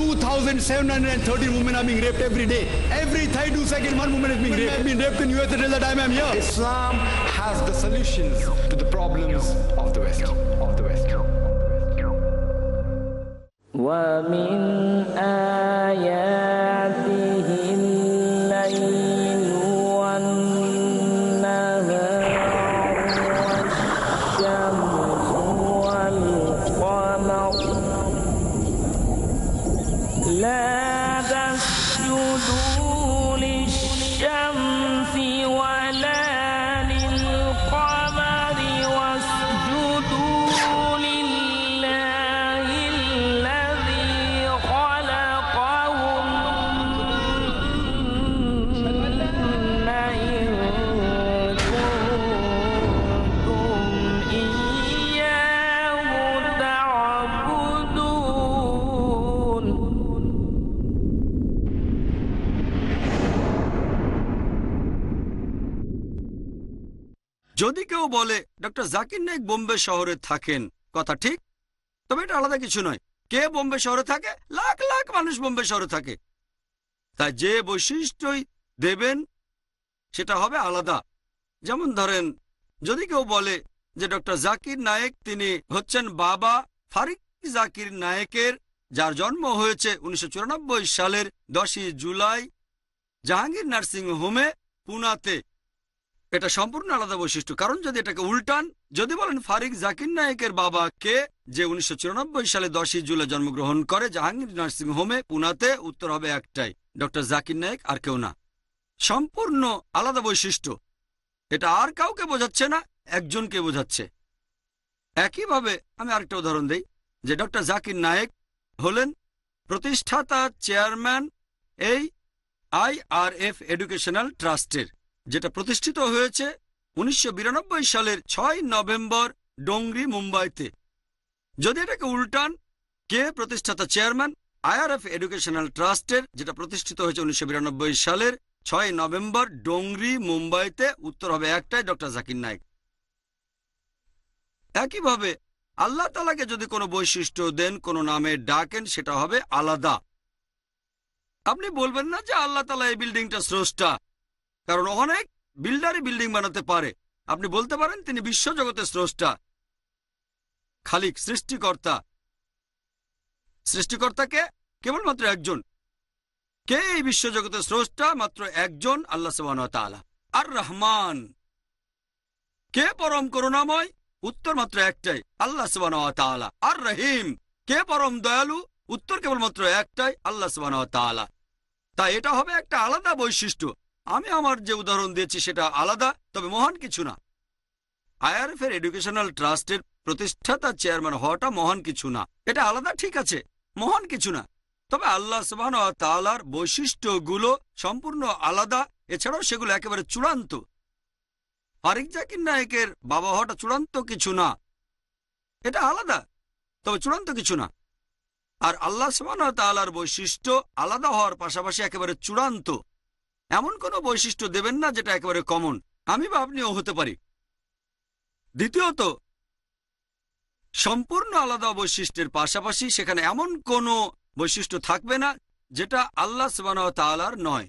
2,713 women are being raped every day. Every 32 seconds, one woman is being raped. I've been raped in US until the time I'm here. Islam has the solutions to the problems of the West. Of the West. ومن آياته কেউ বলে, doctor Zakir Naik Bombay শহরে থাকেন। কথা ঠিক? তবে এটা আলাদা কিছু নয়। কে বোম্বে শহরে থাকে? লাখ লাখ মানুষ বোম্বে শহরে থাকে। তাই যে বৈশিষ্ট্যই দেবেন, সেটা হবে আলাদা। যেমন ধরেন, যদি কেউ বলে যে ডক্টর জাকির নায়েক তিনি হচ্ছেন বাবা ফারিক জাকির নায়েকের, যার জন্ম হয়েছে উনিশশো চুরানব্বই সালের দশই জুলাই জাহাঙ্গীর নার্সিং হোমে পুনাতে। এটা সম্পূর্ণ আলাদা বৈশিষ্ট্য। কারণ যদি এটাকে উল্টান, যদি বলেন ফারিক জাকির নায়েকের বাবা কে যে উনিশশো চুরানব্বই সালে দশই জুলাই জন্মগ্রহণ করে জাহাঙ্গীর নার্সিং হোমে, পুনাতে উত্তর হবে একটাই, ডক্টর জাকির নায়েক আর কেউ না। সম্পূর্ণ আলাদা বৈশিষ্ট্য। এটা আর কাউকে বোঝাচ্ছে না, একজনকে বোঝাচ্ছে। একইভাবে আমি আরেকটা উদাহরণ দিই, যে ডক্টর জাকির নায়েক হলেন প্রতিষ্ঠাতা চেয়ারম্যান এই আইআরএফ এডুকেশনাল ট্রাস্টের। যেটা প্রতিষ্ঠিত হয়েছে উনিশশো বিরানব্বই সালের ছয় নভেম্বর ডোংরি মুম্বাইতে। যদি এটাকে উল্টান, কে প্রতিষ্ঠাতা চেয়ারম্যান? আইআরএফ এডুকেশনাল ট্রাস্টের, যেটা প্রতিষ্ঠিত হয়েছে উনিশশো বিরানব্বই সালের ছয় নভেম্বর ডোংরি মুম্বাইতে। উত্তর হবে একটাই, ডক্টর জাকির নাইক একইভাবে আল্লাহ তালাকে যদি কোনো বৈশিষ্ট্য দেন, কোনো নামে ডাকেন, সেটা হবে আলাদা। আপনি বলবেন না যে আল্লাহ তালা এই বিল্ডিংটা স্রষ্টা। কারণ অনেক বিল্ডারই বিল্ডিং বানাতে পারে। আপনি বলতে পারেন তিনি বিশ্বজগতের স্রষ্টা, খালিক, সৃষ্টিকর্তা। সৃষ্টিকর্তাকে কেবলমাত্র একজন। কে এই বিশ্বজগতের স্রষ্টা? মাত্র একজন, আল্লাহ সুবাহ আর রহমান কে পরম করুণাময়? উত্তর মাত্র একটাই, আল্লাহ সুবাহ আর রহিম কে পরম দয়ালু? উত্তর কেবলমাত্র একটাই, আল্লাহ সুবাহ তাই এটা হবে একটা আলাদা বৈশিষ্ট্য। আমি আমার যে উদাহরণ দিয়েছি সেটা আলাদা, তবে মহান কিছু না। আইআরএফ এর এডুকেশনাল ট্রাস্টের প্রতিষ্ঠাতা চেয়ারম্যান হওয়াটা মহান কিছু না। এটা আলাদা, ঠিক আছে, মহান কিছু না। তবে আল্লাহ সুবাহ তালার বৈশিষ্ট্যগুলো সম্পূর্ণ আলাদা, এছাড়াও সেগুলো একেবারে চূড়ান্ত। ফারিক জাকির নায়কের বাবা হওয়াটা চূড়ান্ত কিছু না। এটা আলাদা, তবে চূড়ান্ত কিছু না। আর আল্লাহ সুবাহ তালার বৈশিষ্ট্য আলাদা হওয়ার পাশাপাশি একেবারে চূড়ান্ত। এমন কোনো বৈশিষ্ট্য দেবেন না যেটা একেবারে কমন আমি বা আপনিও হতে পারি। দ্বিতীয়ত, সম্পূর্ণ আলাদা বৈশিষ্ট্যের পাশাপাশি সেখানে এমন কোনো বৈশিষ্ট্য থাকবে না যেটা আল্লাহ সুবাহ তালার নয়।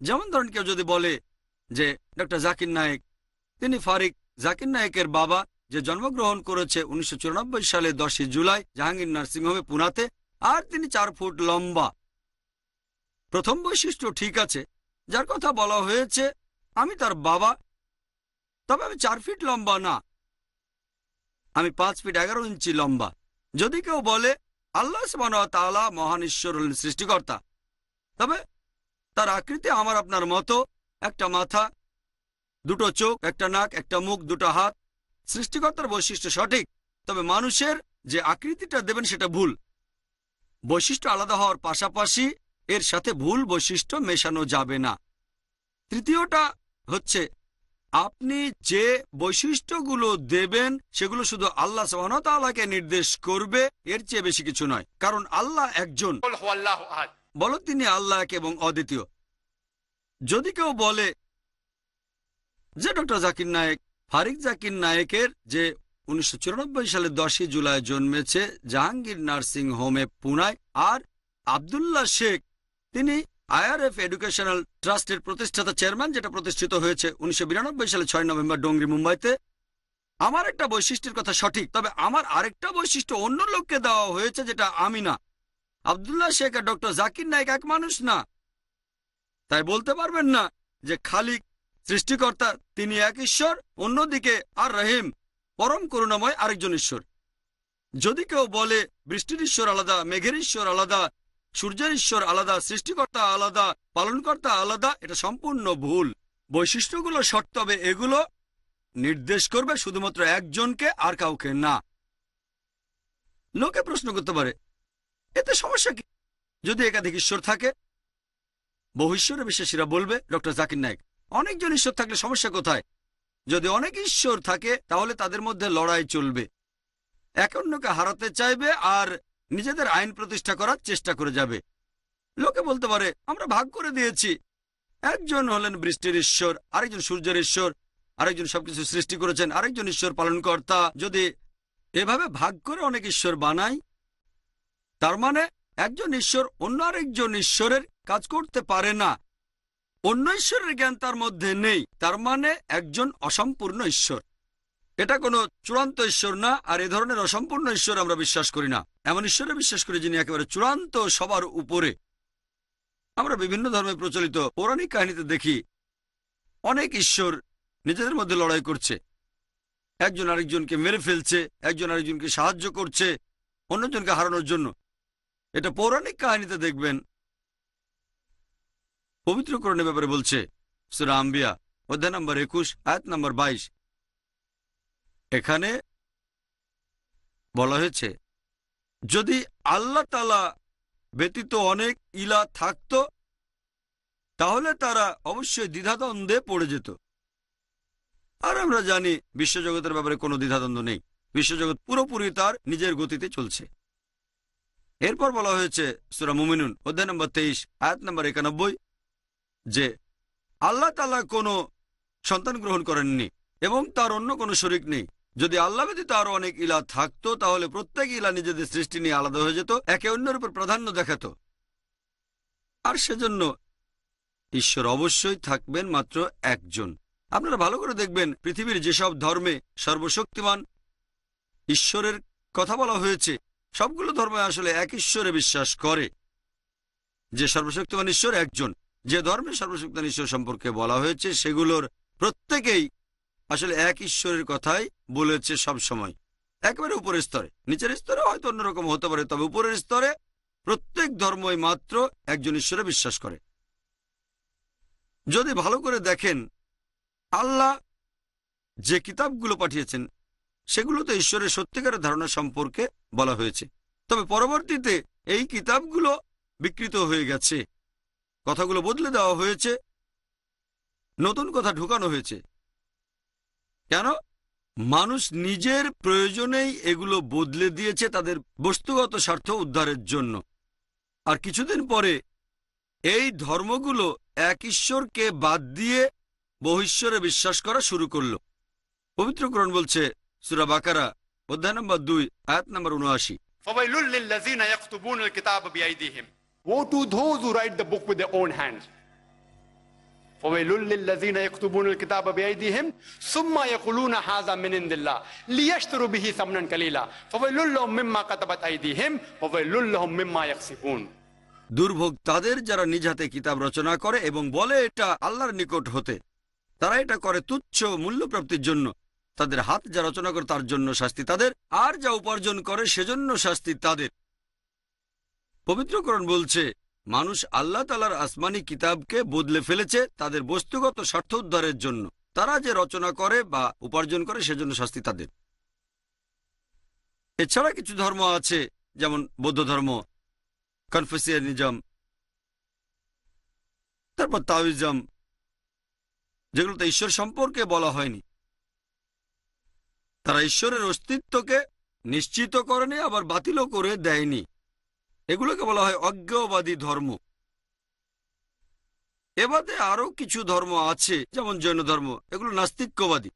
যেমন ধরেন কেউ যদি বলে যে ডক্টর জাকির নায়েক, তিনি ফারিক জাকির নায়েকের বাবা যে জন্মগ্রহণ করেছে উনিশশো চুরানব্বই সালে দশই জুলাই জাহাঙ্গীর নার্সিংহোমে পুনাতে, আর তিনি চার ফুট লম্বা। প্রথম বৈশিষ্ট্য ঠিক আছে যার কথা বলা হয়েছে, আমি তার বাবা। তবে আমি চার ফিট লম্বা না। আমি পাঁচ ফিট এগারো ইঞ্চি লম্বা। যদি কেউ বলে, আল্লাহ তাআলা মহান ঈশ্বর হলেন সৃষ্টিকর্তা। তবে তার আকৃতি আমার আপনার মতো। একটা মাথা, দুটো চোখ, একটা নাক, একটা মুখ, দুটো হাত। সৃষ্টিকর্তার বৈশিষ্ট্য সঠিক। তবে মানুষের যে আকৃতিটা দেবেন সেটা ভুল। বৈশিষ্ট্য আলাদা হওয়ার পাশাপাশি এর সাথে ভুল বৈশিষ্ট্য মেশানো যাবে না। তৃতীয়টা হচ্ছে আপনি যে বৈশিষ্ট্যগুলো দেবেন সেগুলো শুধু আল্লাহ সহনতালাকে নির্দেশ করবে এর চেয়ে বেশি কিছু নয়। কারণ আল্লাহ একজন। বলো তিনি আল্লাহ এক এবং অদ্বিতীয়। যদি কেউ বলে যে ডক্টর জাকির নায়েক ফারিক জাকির নায়কের যে উনিশশো সালে দশই জুলাই জন্মেছে জাহাঙ্গীর নার্সিং হোমে পুনায় আর আবদুল্লাহ শেখ তিনি আইআরএফ এডুকেশনাল ট্রাস্টের প্রতিষ্ঠাতা চেয়ারম্যান, যেটা প্রতিষ্ঠিত হয়েছে উনিশশো বিরানব্বই সালে ছয় নভেম্বর ডোংরি, মুম্বাইতে। আমার একটা বৈশিষ্ট্যের কথা সঠিক, তবে আমার আরেকটা বৈশিষ্ট্য অন্য লোককে দেওয়া হয়েছে, যেটা আমি না। আবদুল্লাহ শেখ আর ডক্টর জাকির নায়ক এক মানুষ না। তাই বলতে পারবেন না যে খালিক সৃষ্টিকর্তা, তিনি এক ঈশ্বর, অন্যদিকে আর রহিম, পরম করুণাময় আরেকজন ঈশ্বর। যদি কেউ বলে বৃষ্টির ঈশ্বর আলাদা, মেঘের ঈশ্বর আলাদা সূর্যের ঈশ্বর আলাদা, সৃষ্টিকর্তা আলাদা, পালনকর্তা আলাদা, এটা সম্পূর্ণ ভুল। বৈশিষ্ট্যগুলো শর্ত তবে এগুলো নির্দেশ করবে শুধুমাত্র একজনকে, আর কাউকে না। লোকে প্রশ্ন করতে পারে, এতে সমস্যা কি? যদি একাধিক ঈশ্বর থাকে, বহু ঈশ্বরে বিশ্বাসীরা বলবে, ডক্টর জাকির নায়ক, অনেকজন ঈশ্বর থাকলে সমস্যা কোথায়? যদি অনেক ঈশ্বর থাকে, তাহলে তাদের মধ্যে লড়াই চলবে। এক অন্যকে হারাতে চাইবে, আর নিজেদের আইন প্রতিষ্ঠা করার চেষ্টা করে যাবে। লোকে বলতে পারে, আমরা ভাগ করে দিয়েছি। একজন হলেন বৃষ্টির ঈশ্বর, আরেকজন সূর্যের ঈশ্বর, আরেকজন সবকিছু সৃষ্টি করেছেন, আরেকজন ঈশ্বর পালনকর্তা। যদি এভাবে ভাগ করে অনেক ঈশ্বর বানাই, তার মানে একজন ঈশ্বর অন্য আরেকজন ঈশ্বরের কাজ করতে পারে না। অন্য ঈশ্বরের জ্ঞান তার মধ্যে নেই, তার মানে একজন অসম্পূর্ণ ঈশ্বর। এটা কোনো চূড়ান্ত ঈশ্বর না, আর এ ধরনের অসম্পূর্ণ ঈশ্বর আমরা বিশ্বাস করি না। এমন ঈশ্বরে বিশ্বাস করি যিনি একেবারে চূড়ান্ত সবার উপরে। আমরা বিভিন্ন ধর্মে প্রচলিত পৌরাণিক কাহিনীতে দেখি, অনেক ঈশ্বর নিজেদের মধ্যে লড়াই করছে। একজন আরেকজনকে মেরে ফেলছে, একজন আরেকজনকে সাহায্য করছে, অন্যজনকে হারানোর জন্য। এটা পৌরাণিক কাহিনীতে দেখবেন, পবিত্রকরণের ব্যাপারে বলছে, সুরা আম্বিয়া, অধ্যায় নম্বর একুশ, আয়াত নম্বর বাইশ। এখানে বলা হয়েছে, যদি আল্লাহ তালা ব্যতীত অনেক ইলা থাকত, তাহলে তারা অবশ্যই দ্বিধাদ্বন্দ্বে পড়ে যেত। আর আমরা জানি বিশ্বজগতের ব্যাপারে কোনো দ্বিধাদ্বন্দ্ব নেই। বিশ্বজগৎ পুরোপুরি তার নিজের গতিতে চলছে। এরপর বলা হয়েছে সুরা মুমিনুন, অধ্যায় নম্বর তেইশ, আয়াত নম্বর একানব্বই, যে আল্লাহ তালা কোনো সন্তান গ্রহণ করেননি এবং তার অন্য কোনো শরিক নেই। যদি আল্লাহ ব্যতীত আরও অনেক ইলা থাকতো, তাহলে প্রত্যেক ইলা নিজেদের সৃষ্টি নিয়ে আলাদা হয়ে যেত, একে অন্যের উপর প্রাধান্য দেখাত। আর সেজন্য ঈশ্বর অবশ্যই থাকবেন মাত্র একজন। আপনারা ভালো করে দেখবেন, পৃথিবীর যেসব ধর্মে সর্বশক্তিমান ঈশ্বরের কথা বলা হয়েছে, সবগুলো ধর্ম আসলে এক ঈশ্বরে বিশ্বাস করে। যে সর্বশক্তিমান ঈশ্বর একজন, যে ধর্মে সর্বশক্তিমান ঈশ্বর সম্পর্কে বলা হয়েছে, সেগুলোর প্রত্যেকেই আসলে এক ঈশ্বরের কথাই বলেছে সব সময়। একেবারে উপরের স্তরে। নিচের স্তরে হয়তো অন্যরকম হতে পারে, তবে উপরের স্তরে প্রত্যেক ধর্মই মাত্র একজন ঈশ্বরে বিশ্বাস করে। যদি ভালো করে দেখেন, আল্লাহ যে কিতাবগুলো পাঠিয়েছেন সেগুলোতে ঈশ্বরের সত্যিকারের ধারণা সম্পর্কে বলা হয়েছে। তবে পরবর্তীতে এই কিতাবগুলো বিকৃত হয়ে গেছে। কথাগুলো বদলে দেওয়া হয়েছে, নতুন কথা ঢুকানো হয়েছে। কেন? মানুষ নিজের প্রয়োজনেই এগুলো বদলে দিয়েছে তাদের বস্তুগত স্বার্থ উদ্ধারের জন্য। আর কিছুদিন পরে এই ধর্মগুলো এক ঈশ্বরকে বাদ দিয়ে বহিশ্বরে বিশ্বাস করা শুরু করল। পবিত্রকরণ বলছে সুরা বাকারা অধ্যায় নম্বর দুই আয়াত নম্বর উনআশি। ফবাইলুল্লিল্লাযীনা ইয়াকতুবুনুল কিতাবা বিআইদিহিম। ওয়া to those who write the book with their own hands দুর্ভোগ তাদের যারা নিজ হাতে কিতাব রচনা করে এবং বলে এটা আল্লাহর নিকট হতে। তারা এটা করে তুচ্ছ মূল্যপ্রাপ্তির জন্য। তাদের হাত যা রচনা করে তার জন্য শাস্তি তাদের, আর যা উপার্জন করে সেজন্য শাস্তি তাদের। পবিত্রকরণ বলছে মানুষ আল্লাহ তালার আসমানি কিতাবকে বদলে ফেলেছে তাদের বস্তুগত স্বার্থ উদ্ধারের জন্য। তারা যে রচনা করে বা উপার্জন করে সেজন্য শাস্তি তাদের। এছাড়া কিছু ধর্ম আছে, যেমন বৌদ্ধ ধর্ম, কনফেসিয়ানিজম, তারপর তাওইজম যেগুলোতে ঈশ্বর সম্পর্কে বলা হয়নি। তারা ঈশ্বরের অস্তিত্বকে নিশ্চিত করেনি আবার বাতিলও করে দেয়নি। এগুলোকে বলা হয় অজ্ঞবাদী ধর্ম। এবাদে আরও কিছু ধর্ম আছে, যেমন জৈন ধর্ম, এগুলো নাস্তিক্যবাদী।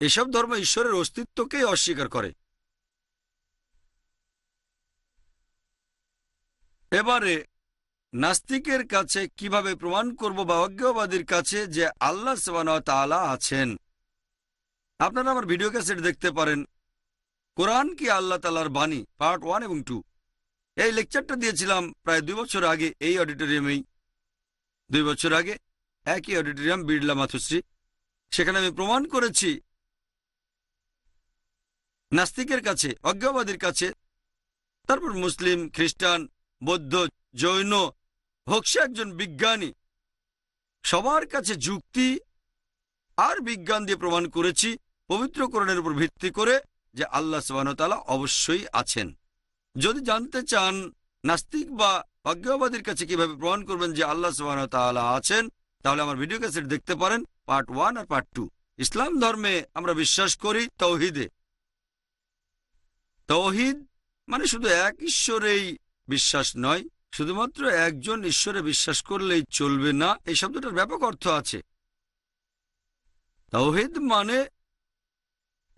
এসব ধর্ম ঈশ্বরের অস্তিত্বকেই অস্বীকার করে। এবারে, নাস্তিকের কাছে কীভাবে প্রমাণ করব বা অজ্ঞবাদীর কাছে যে আল্লাহ তাআলা আছেন? আপনারা আমার ভিডিও ক্যাসেট দেখতে পারেন। কোরআন কি আল্লাহ তালার বাণী? পার্ট ওয়ান এবং টু। এই লেকচারটা দিয়েছিলাম প্রায় দুই বছর আগে, এই অডিটোরিয়ামেই দুই বছর আগে একই অডিটোরিয়াম বিড়লা মাথুশ্রী। সেখানে আমি প্রমাণ করেছি নাস্তিকের কাছে, অজ্ঞবাদীর কাছে। তারপর মুসলিম, খ্রিস্টান, বৌদ্ধ, জৈন, হোক সে একজন বিজ্ঞানী, সবার কাছে যুক্তি আর বিজ্ঞান দিয়ে প্রমাণ করেছি, পবিত্রকরণের উপর ভিত্তি করে যে আল্লাহ সুবাহতালা অবশ্যই আছেন। যদি জানতে চান নাস্তিক বা অজ্ঞবাদীর কাছে কীভাবে প্রমাণ করবেন যে আল্লাহ সুবাহতালা আছেন, তাহলে আমার ভিডিও ক্যাসেট দেখতে পারেন, পার্ট ওয়ান আর পার্ট টু। ইসলাম ধর্মে আমরা বিশ্বাস করি তৌহিদে। তৌহিদ মানে শুধু এক ঈশ্বরেই বিশ্বাস নয়, শুধুমাত্র একজন ঈশ্বরে বিশ্বাস করলেই চলবে না, এই শব্দটার ব্যাপক অর্থ আছে। তৌহিদ মানে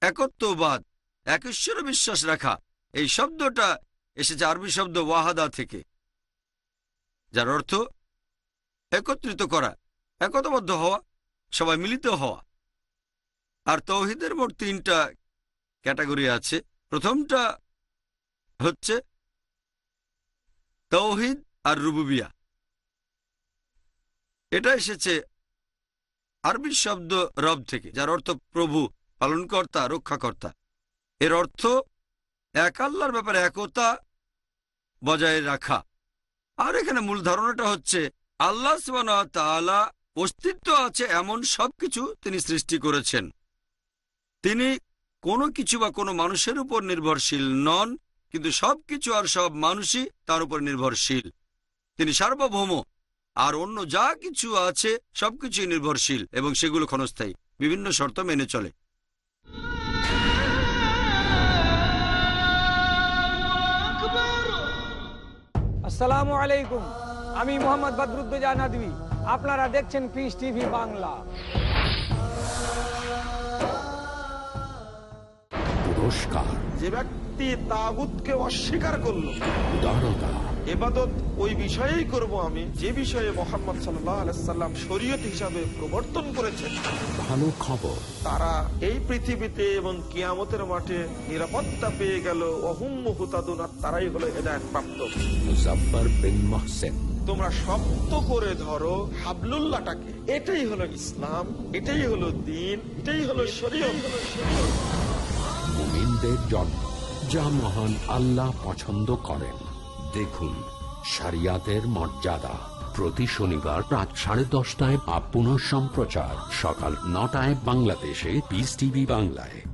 একত্ববাদ, এক ঈশ্বরে বিশ্বাস রাখা। এই শব্দটা এসেছে আরবি শব্দ ওয়াহাদা থেকে, যার অর্থ একত্রিত করা, একতাবদ্ধ হওয়া, সবাই মিলিত হওয়া। আর তৌহিদের মোট তিনটা ক্যাটাগরি আছে। প্রথমটা হচ্ছে তৌহিদ আর রুবুবিয়া। এটা এসেছে আরবি শব্দ রব থেকে, যার অর্থ প্রভু, পালনকর্তা, রক্ষাকর্তা। এর অর্থ এক আল্লাহর ব্যাপারে একতা বজায় রাখা। আর এখানে মূল ধারণাটা হচ্ছে, আল্লাহ তাআলা অস্তিত্ব আছে এমন সবকিছু তিনি সৃষ্টি করেছেন। তিনি কোনো কিছু বা কোনো মানুষের উপর নির্ভরশীল নন, কিন্তু সবকিছু আর সব মানুষই তার উপর নির্ভরশীল। তিনি সার্বভৌম, আর অন্য যা কিছু আছে সবকিছুই নির্ভরশীল এবং সেগুলো ক্ষণস্থায়ী, বিভিন্ন শর্ত মেনে চলে। আসসালামু আলাইকুম। আমি মোহাম্মদ বদরুদ্দোজা নদী আপনারা দেখছেন পিস টিভি বাংলা। পুরস্কার। যে ব্যক্তি তাগুতকে অস্বীকার করল। এবাদত ওই বিষয়েই করব আমি যে বিষয়ে মোহাম্মদ আলাইসাল্লাম শরীয়ত হিসাবে প্রবর্তন করেছেন। ভালো খবর। তারা এই পৃথিবীতে এবং কিয়ামতের মাঠে নিরাপত্তা পেয়ে গেল। অহুম হুতাদুন তারাই হলো হেদায়ত প্রাপ্ত মুজফার বিন মহসেন। তোমরা শক্ত করে ধরো হাবলুল্লাহটাকে। এটাই হলো ইসলাম এটাই হলো দিন এটাই হলো শরীয়ত। মুমিনদের জন্ম। যা মহান আল্লাহ পছন্দ করেন। দেখুন সারিয়াতের মর্যাদা। প্রতি শনিবার রাত সাড়ে দশটায় আপ সম্প্রচার সকাল নটায় বাংলাদেশে পিস টিভি বাংলায়।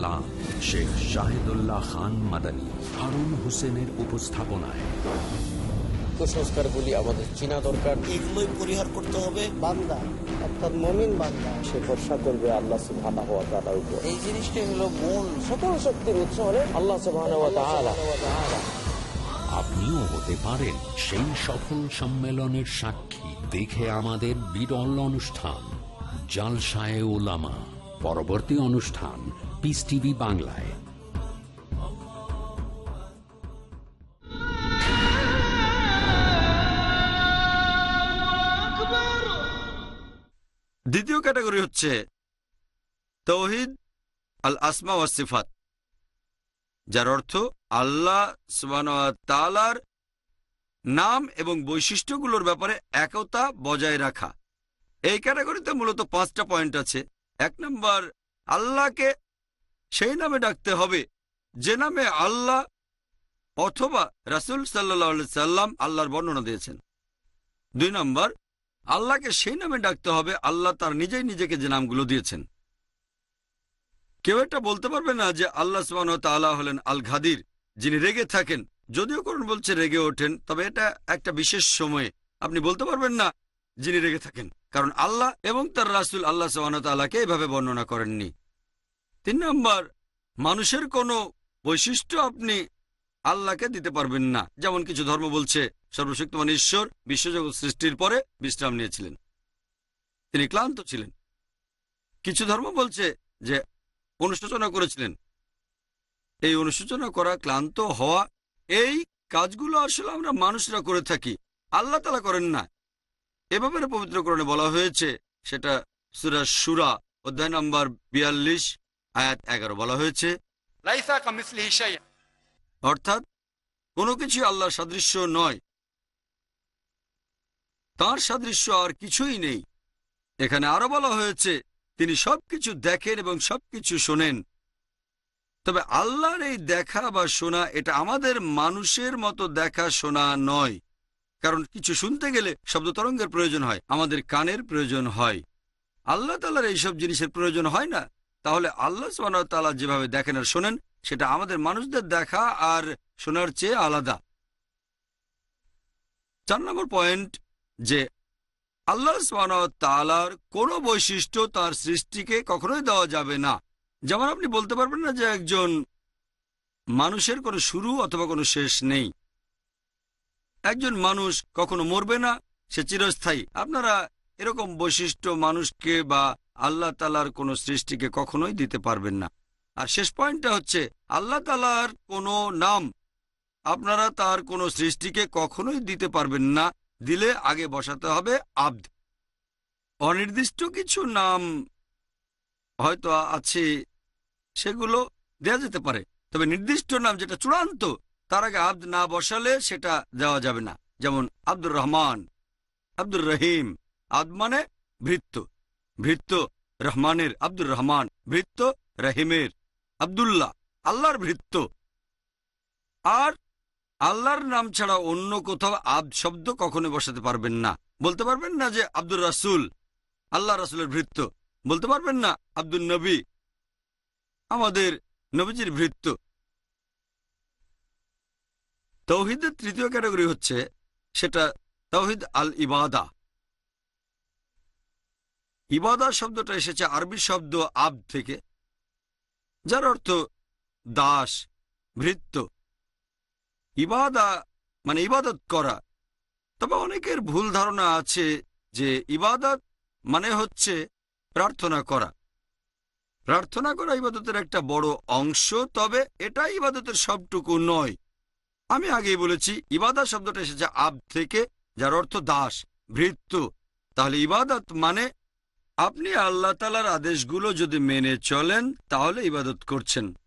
শেখ শাহিদুল্লাহ খান মাদানী হারুন হোসেনের উপস্থাপনায়। কুসংস্কার গুলি আমাদের চিনা দরকার। এগুলোই পরিহার করতে হবে। বান্দা অর্থাৎ মমিন বান্দা। সে ভরসা করবে আল্লাহ সুবহানাহু ওয়া তাআলার উপর। এই জিনিসটাই হলো মূল। সকল শক্তির উৎস হলে আল্লাহ সুবহানাহু ওয়া তাআলা। আপনিও হতে পারেন সেই সফল সম্মেলনের সাক্ষী। দেখে আমাদের বিরল অনুষ্ঠান জালসায় ওলামা পরবর্তী অনুষ্ঠান পিস টিভি বাংলায় দ্বিতীয় ক্যাটাগরি হচ্ছে তৌহিদ আল আসমা ওয়া সিফাত, যার অর্থ আল্লাহ তালার নাম এবং বৈশিষ্ট্যগুলোর ব্যাপারে একতা বজায় রাখা। এই ক্যাটাগরিতে মূলত পাঁচটা পয়েন্ট আছে। এক নম্বর, আল্লাহকে সেই নামে ডাকতে হবে। যে নামে আল্লাহ অথবা রাসুল সাল্লাহ সাল্লাম আল্লাহর বর্ণনা দিয়েছেন। দুই নম্বর, আল্লাহকে সেই নামে ডাকতে হবে আল্লাহ তার নিজেই নিজেকে যে নামগুলো দিয়েছেন। কেউ এটা বলতে পারবে না যে আল্লাহ সুবাহ হলেন আল ঘাদির যিনি রেগে থাকেন। যদিও করুন বলছে রেগে ওঠেন, তবে এটা একটা বিশেষ সময়ে। আপনি বলতে পারবেন না যিনি রেগে থাকেন, কারণ আল্লাহ এবং তার রাসুল আল্লাহ সুবাহতাল্লাহকে এভাবে বর্ণনা করেননি। তিন নম্বর, মানুষের কোনো বৈশিষ্ট্য আপনি আল্লাহকে দিতে পারবেন না। যেমন কিছু ধর্ম বলছে, সর্বশক্তিমান ঈশ্বর বিশ্বজগৎ সৃষ্টির পরে বিশ্রাম নিয়েছিলেন। তিনি ক্লান্ত ছিলেন। কিছু ধর্ম বলছে যে অনুশোচনা করেছিলেন। এই অনুশোচনা করা, ক্লান্ত হওয়া, এই কাজগুলো আসলে আমরা মানুষরা করে থাকি। আল্লাহ তালা করেন না। এ ব্যাপারে পবিত্রকরণে বলা হয়েছে, সেটা সুরা সুরা, অধ্যায় নম্বর বিয়াল্লিশ আয়াত এগারো বলা হয়েছে অর্থাৎ কোনো কিছু আল্লাহর সাদৃশ্য নয়। তার সাদৃশ্য আর কিছুই নেই। এখানে আরও বলা হয়েছে তিনি সবকিছু দেখেন এবং সবকিছু শোনেন। তবে আল্লাহর এই দেখা বা শোনা এটা আমাদের মানুষের মতো দেখা শোনা নয়। কারণ কিছু শুনতে গেলে শব্দ তরঙ্গের প্রয়োজন হয় আমাদের কানের প্রয়োজন হয়। আল্লাহ তালার এইসব জিনিসের প্রয়োজন হয় না। তাহলে আল্লাহ তালা যেভাবে দেখেন আর শোনেন, সেটা আমাদের মানুষদের দেখা আর শোনার চেয়ে আলাদা। চার নম্বর পয়েন্ট, যে আল্লাহ তালার কোনো বৈশিষ্ট্য তার সৃষ্টিকে কখনোই দেওয়া যাবে না। যেমন আপনি বলতে পারবেন না যে একজন মানুষের কোনো শুরু অথবা কোনো শেষ নেই। একজন মানুষ কখনো মরবে না, সে চিরস্থায়ী। আপনারা এরকম বৈশিষ্ট্য মানুষকে বা আল্লাহ তালার কোনো সৃষ্টিকে কখনোই দিতে পারবেন না। আর শেষ পয়েন্টটা হচ্ছে, আল্লাহ তালার কোনো নাম আপনারা তার কোনো সৃষ্টিকে কখনোই দিতে পারবেন না। দিলে আগে বসাতে হবে আব্দ। অনির্দিষ্ট কিছু নাম হয়তো আছে, সেগুলো দেয়া যেতে পারে। তবে নির্দিষ্ট নাম যেটা চূড়ান্ত, তার আগে আব্দ না বসালে সেটা দেওয়া যাবে না। যেমন আব্দুর রহমান, আব্দুর রহিম আব্দ মানে ভৃত্য। ভৃত্য রহমানের আব্দুর রহমান, ভৃত্য রহিমের আব্দুল্লাহ, আল্লাহর ভৃত্য। আর আল্লাহর নাম ছাড়া অন্য কোথাও আব শব্দ কখনো বসাতে পারবেন না। বলতে পারবেন না যে আব্দুর রাসুল আল্লাহ রাসুলের ভৃত্য। বলতে পারবেন না আব্দুল নবী, আমাদের নবীজির ভৃত্য। তৌহিদের তৃতীয় ক্যাটাগরি হচ্ছে, সেটা তৌহিদ আল ইবাদা ইবাদা শব্দটা এসেছে আরবি শব্দ আব থেকে, যার অর্থ দাস, ভৃত্য। ইবাদা মানে ইবাদত করা। তবে অনেকের ভুল ধারণা আছে যে ইবাদত মানে হচ্ছে প্রার্থনা করা। প্রার্থনা করা ইবাদতের একটা বড় অংশ, তবে এটা ইবাদতের সবটুকু নয়। আমি আগেই বলেছি ইবাদত শব্দটা এসেছে আব থেকে, যার অর্থ দাস, ভৃত্য। তাহলে ইবাদত মানে আপনি আল্লাহ তালার আদেশগুলো যদি মেনে চলেন, তাহলে ইবাদত করছেন।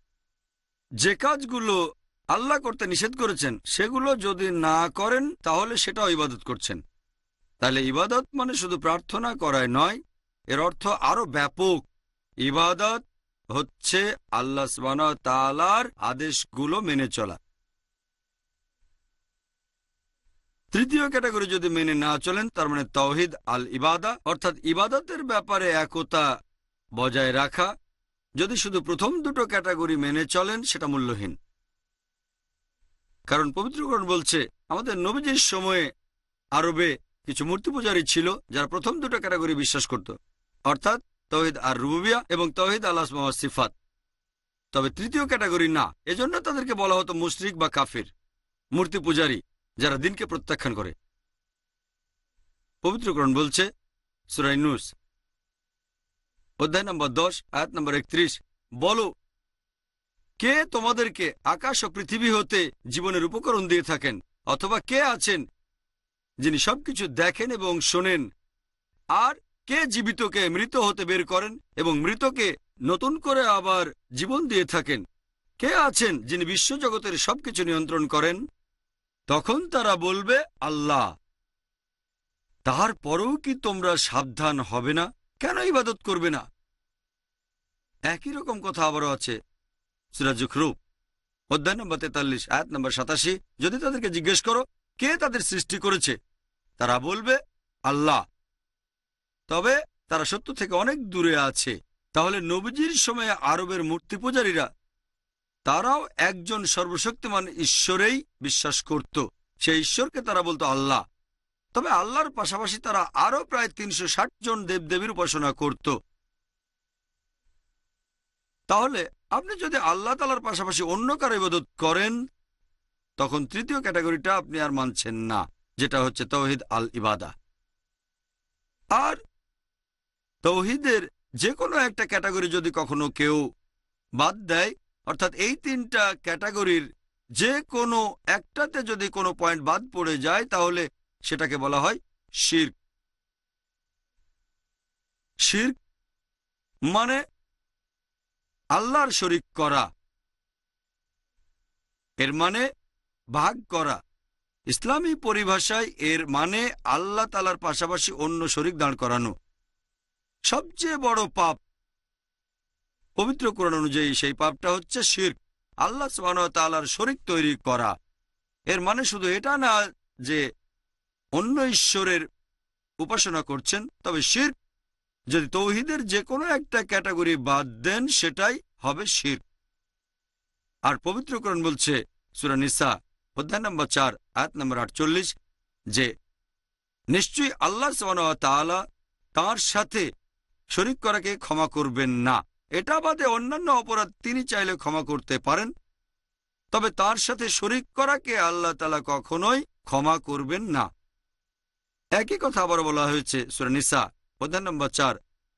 যে কাজগুলো আল্লাহ করতে নিষেধ করেছেন, সেগুলো যদি না করেন, তাহলে সেটাও ইবাদত করছেন। তাহলে ইবাদত মানে শুধু প্রার্থনা করায় নয়, এর অর্থ আরও ব্যাপক। ইবাদত হচ্ছে আল্লাহ ওয়া আদেশগুলো মেনে চলা। তৃতীয় ক্যাটাগরি যদি মেনে না চলেন, তার মানে তৌহিদ আল ইবাদা অর্থাৎ ইবাদতের ব্যাপারে একতা বজায় রাখা, যদি শুধু প্রথম দুটো ক্যাটাগরি মেনে চলেন, সেটা মূল্যহীন। কারণ পবিত্রকরণ বলছে, আমাদের নবীজির সময়ে আরবে কিছু মূর্তি পূজারী ছিল, যারা প্রথম দুটো ক্যাটাগরি বিশ্বাস করত, অর্থাৎ তৌহিদ আর রুবিয়া এবং তৌহিদ আল্লাহ সিফাত তবে তৃতীয় ক্যাটাগরি না, এজন্য তাদেরকে বলা হতো মুশরিক বা কাফির, মূর্তি পূজারী। যারা দিনকে প্রত্যাখ্যান করে। পবিত্রকরণ বলছে সুরাইনুস অধ্যায় নম্বর দশ, আয়াত নম্বর একত্রিশ, বলো, কে তোমাদেরকে আকাশ ও পৃথিবী হতে জীবনের উপকরণ দিয়ে থাকেন, অথবা কে আছেন যিনি সবকিছু দেখেন এবং শোনেন? আর কে জীবিতকে মৃত হতে বের করেন এবং মৃতকে নতুন করে আবার জীবন দিয়ে থাকেন? কে আছেন যিনি বিশ্বজগতের সবকিছু নিয়ন্ত্রণ করেন? তখন তারা বলবে, আল্লাহ, তারপরেও কি তোমরা সাবধান হবে না? কেন ইবাদত করবে না? একই রকম কথা আবারও আছে সিরাজুখরুপ অধ্যায় নম্বর তেতাল্লিশ, আয়াত নম্বর সাতাশি। যদি তাদেরকে জিজ্ঞেস করো, কে তাদের সৃষ্টি করেছে? তারা বলবে, আল্লাহ। তবে তারা সত্য থেকে অনেক দূরে আছে। তাহলে নবীজির সময়ে আরবের মূর্তি পূজারীরা তারাও একজন সর্বশক্তিমান ঈশ্বরেই বিশ্বাস করত। সেই ঈশ্বরকে তারা বলতো আল্লাহ। তবে আল্লাহর পাশাপাশি তারা আরও প্রায় তিনশো ষাট জন দেবদেবীর উপাসনা করত। তাহলে আপনি যদি আল্লাহ তালার পাশাপাশি অন্য কারও ইবাদত করেন, তখন তৃতীয় ক্যাটাগরিটা আপনি আর মানছেন না, যেটা হচ্ছে তৌহিদ আল ইবাদা। আর তৌহিদের যে কোনো একটা ক্যাটাগরি যদি কখনো কেউ বাদ দেয় অর্থাৎ এই তিনটা ক্যাটাগরির যে কোনো একটাতে যদি কোনো পয়েন্ট বাদ পড়ে যায়, তাহলে সেটাকে বলা হয় শির্ক। শির্ক মানে আল্লাহর শরিক করা। এর মানে ভাগ করা। ইসলামী পরিভাষায় এর মানে আল্লাহ তালার পাশাপাশি অন্য শরিক দাঁড় করানো। সবচেয়ে বড় পাপ পবিত্র কোরআন অনুযায়ী সেই পাপটা হচ্ছে শির্ক। আল্লাহ তালার শরিক তৈরি করা। এর মানে শুধু এটা না যে অন্য ঈশ্বরের উপাসনা করছেন, তবে শির্ক, যদি তৌহিদের যে কোনো একটা ক্যাটাগরি বাদ দেন, সেটাই হবে শির আর পবিত্র পবিত্রকরণ বলছে, সুরা নিসা, অধ্যায় নম্বর চার, আয়াত নম্বর আটচল্লিশ, যে নিশ্চয়ই আল্লাহ তাআলা তাঁর সাথে শরিক করাকে ক্ষমা করবেন না। এটা বাদে অন্যান্য অপরাধ তিনি চাইলে ক্ষমা করতে পারেন। তবে তার সাথে শরিক করাকে আল্লাহ তালা কখনোই ক্ষমা করবেন না। একই কথা আবার বলা হয়েছে সুরানিসা অধ্যায় নম্বর চার,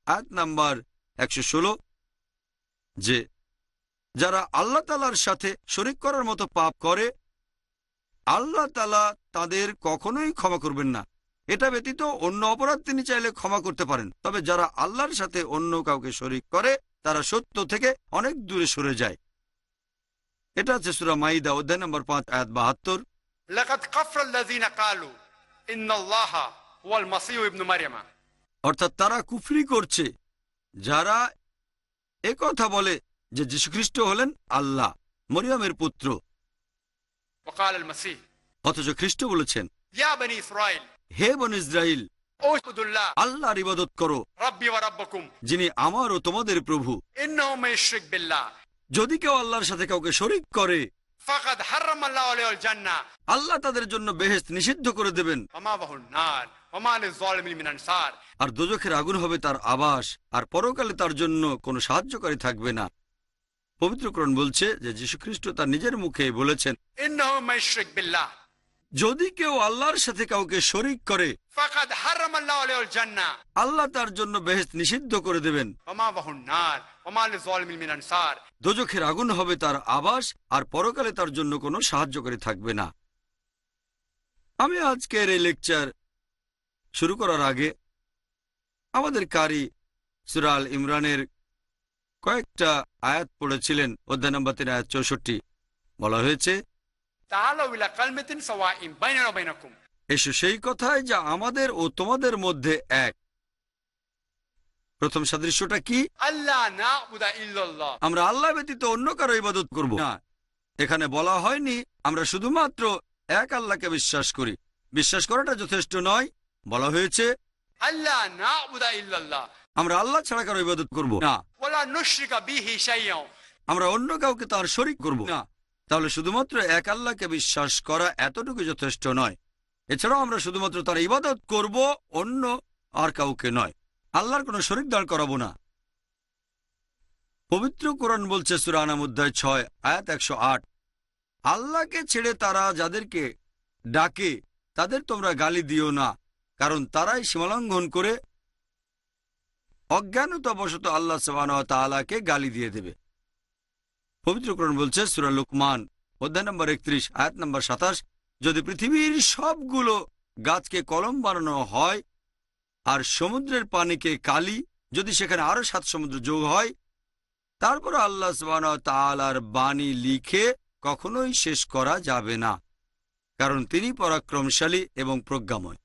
আয়াত নম্বর একশো ষোলো, যে যারা আল্লাহ তালার সাথে শরিক করার মতো পাপ করে, আল্লাহ তালা তাদের কখনোই ক্ষমা করবেন না। এটা ব্যতীত অন্য অপরাধ তিনি চাইলে ক্ষমা করতে পারেন। তবে যারা আল্লাহর সাথে অন্য কাউকে শরিক করে তারা সত্য থেকে অনেক দূরে সরে যায়। এটা আছে সুরা মাইদা অধ্যায় নম্বর পাঁচ আয়াত বাহাত্তর। অর্থাৎ তারা কুফরি করছে যারা এ কথা বলে যে যীশুখ্রিস্ট হলেন আল্লাহ মরিয়মের পুত্র। অথচ খ্রিস্ট বলেছেন হে বন ইসরায়েল আল্লাহ ইবাদত করো। যিনি আমার ও তোমাদের প্রভু। যদি কেউ আল্লাহর সাথে কাউকে শরিক করে আল্লাহ তাদের জন্য বেহেস্ত নিষিদ্ধ করে দেবেন। আর দুজখের আগুন হবে তার আবাস আর পরকালে তার জন্য কোনো সাহায্যকারী থাকবে না। পবিত্রকরণ বলছে যে যীশুখ্রিস্ট তার নিজের মুখে বলেছেন যদি কেউ আল্লাহর সাথে কাউকে শরিক করে আল্লাহ তার জন্য বেহেশত নিষিদ্ধ করে দেবেন। দোজখের আগুন হবে তার আবাস আর পরকালে তার জন্য কোনো সাহায্যকারী থাকবে না। আমি আজকের এই লেকচার শুরু করার আগে আমাদের কারি সুরাল ইমরানের কয়েকটা আয়াত পড়েছিলেন অধ্যায় নম্বর তিন আয়াত চৌষট্টি। বলা হয়েছে এসো সেই কথায় যা আমাদের ও তোমাদের মধ্যে এক। প্রথম সাদৃশ্যটা কি? আল্লাহ আমরা আল্লাহ ব্যতীত অন্য কারও ইবাদত করব না। এখানে বলা হয়নি আমরা শুধুমাত্র এক আল্লাহকে বিশ্বাস করি। বিশ্বাস করাটা যথেষ্ট নয় বলা হয়েছে আল্লাহ না আমরা আল্লাহ ছাড়া কারও ইবাদত করব না। আমরা অন্য কাউকে তার শরিক করব না। তাহলে শুধুমাত্র এক আল্লাহকে বিশ্বাস করা এতটুকু যথেষ্ট নয়। এছাড়াও আমরা শুধুমাত্র তার ইবাদত করব, অন্য আর কাউকে নয়। আল্লাহর কোনো শরিক দাঁড় করাবো না। পবিত্র কোরআন বলছে সুরানাম অধ্যায় ছয়, আয়াত একশো আট, আল্লাহকে ছেড়ে তারা যাদেরকে ডাকে, তাদের তোমরা গালি দিও না, কারণ তারাই সীমালঙ্ঘন করে অজ্ঞানতাবশত আল্লাহ সবান তালাকে গালি দিয়ে দেবে। পবিত্র কোরআন বলছে সুরা লুকমান, অধ্যায় নম্বর একত্রিশ, আয়াত নম্বর সাতাশ যদি পৃথিবীর সবগুলো গাছকে কলম বানানো হয় আর সমুদ্রের পানিকে কালি, যদি সেখানে আরও সাত সমুদ্র যোগ হয়, তারপর আল্লাহ তালার বাণী লিখে কখনোই শেষ করা যাবে না, কারণ তিনি পরাক্রমশালী এবং প্রজ্ঞাময়।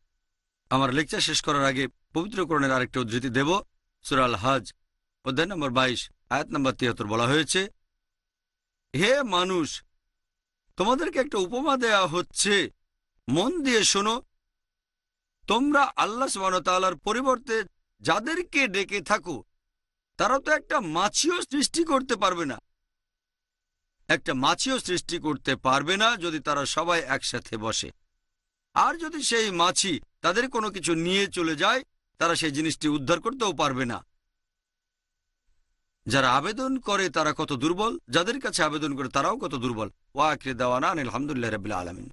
আমার লেকচার শেষ করার আগে পবিত্রকরণের আরেকটা উদ্ধৃতি দেব সুরাল হজ অধ্যায় নম্বর বাইশ, আয়াত নম্বর তিয়াত্তর বলা হয়েছে, হে মানুষ তোমাদেরকে একটা উপমা দেয়া হচ্ছে। মন দিয়ে শোনো। তোমরা আল্লাহ সুবাহতালার পরিবর্তে যাদেরকে ডেকে থাকো, তারা তো একটা মাছিও সৃষ্টি করতে পারবে না। একটা মাছিও সৃষ্টি করতে পারবে না যদি তারা সবাই একসাথে বসে। আর যদি সেই মাছি তাদের কোনো কিছু নিয়ে চলে যায়, তারা সেই জিনিসটি উদ্ধার করতেও পারবে না। যারা আবেদন করে তারা কত দুর্বল যাদের কাছে আবেদন করে তারাও কত দুর্বল ওয়াকরে দেওয়ানা আলহামদুলিল্লাহ রবিল্লা আলমিন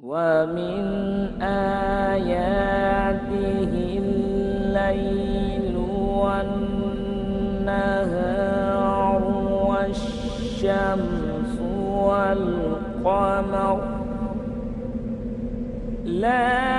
ومن آياته الليل والنهار والشمس والقمر لا